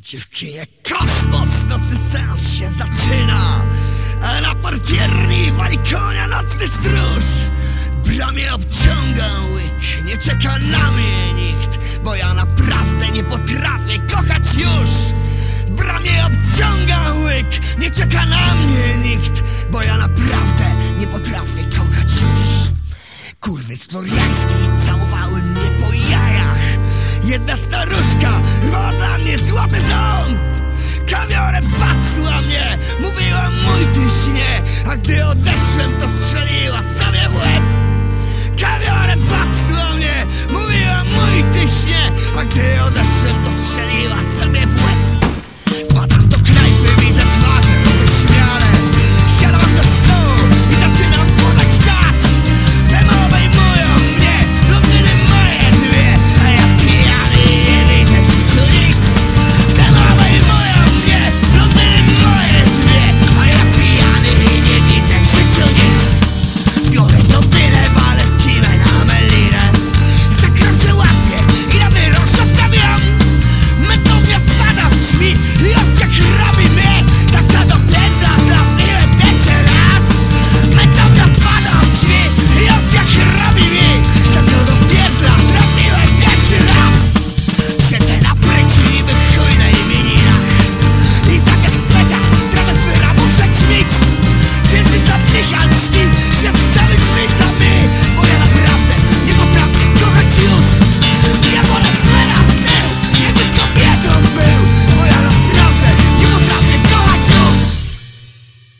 Dziewki jak kosmos, nocy sens się zaczyna. A na partierni wali konia nocny stróż Bramie obciąga łyk, nie czeka na mnie nikt Bo ja naprawdę nie potrafię kochać już. Bramie obciąga łyk, nie czeka na mnie nikt Bo ja naprawdę nie potrafię kochać już. Kurwy z Floriańskich całowały mnie po jajach Jedna staruszka ma dla mnie złoty ząb. Kawiorem patrzyła mnie, mówiła mój ty śnie A gdy odeszłem to strzeliła